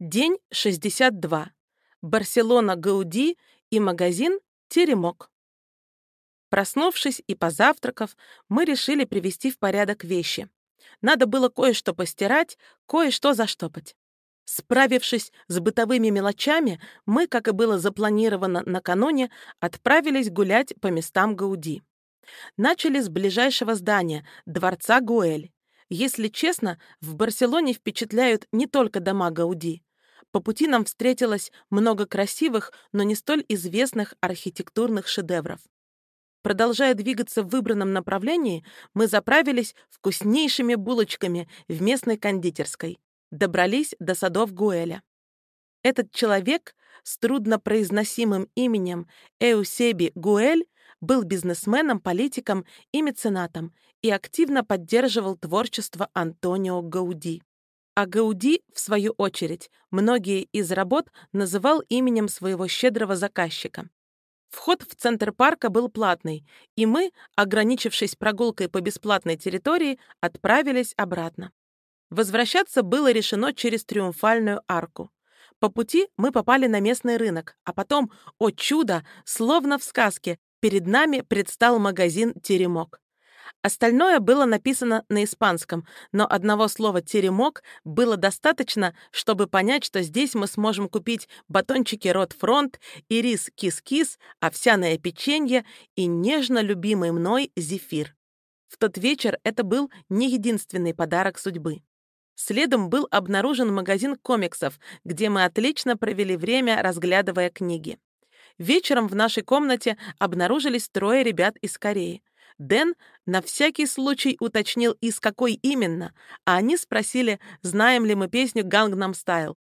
День 62. Барселона Гауди и магазин Теремок. Проснувшись и позавтракав, мы решили привести в порядок вещи. Надо было кое-что постирать, кое-что заштопать. Справившись с бытовыми мелочами, мы, как и было запланировано накануне, отправились гулять по местам Гауди. Начали с ближайшего здания, дворца Гуэль. Если честно, в Барселоне впечатляют не только дома Гауди. По пути нам встретилось много красивых, но не столь известных архитектурных шедевров. Продолжая двигаться в выбранном направлении, мы заправились вкуснейшими булочками в местной кондитерской. Добрались до садов Гуэля. Этот человек с труднопроизносимым именем Эусеби Гуэль был бизнесменом, политиком и меценатом и активно поддерживал творчество Антонио Гауди. А Гауди, в свою очередь, многие из работ называл именем своего щедрого заказчика. Вход в центр парка был платный, и мы, ограничившись прогулкой по бесплатной территории, отправились обратно. Возвращаться было решено через Триумфальную арку. По пути мы попали на местный рынок, а потом, о чудо, словно в сказке, перед нами предстал магазин «Теремок». Остальное было написано на испанском, но одного слова «теремок» было достаточно, чтобы понять, что здесь мы сможем купить батончики «Рот Фронт» и рис «Кис-Кис», овсяное печенье и нежно любимый мной зефир. В тот вечер это был не единственный подарок судьбы. Следом был обнаружен магазин комиксов, где мы отлично провели время, разглядывая книги. Вечером в нашей комнате обнаружились трое ребят из Кореи. Дэн на всякий случай уточнил, из какой именно, а они спросили, знаем ли мы песню «Гангнам Стайл».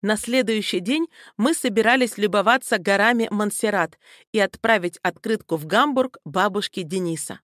На следующий день мы собирались любоваться горами Монсеррат и отправить открытку в Гамбург бабушке Дениса.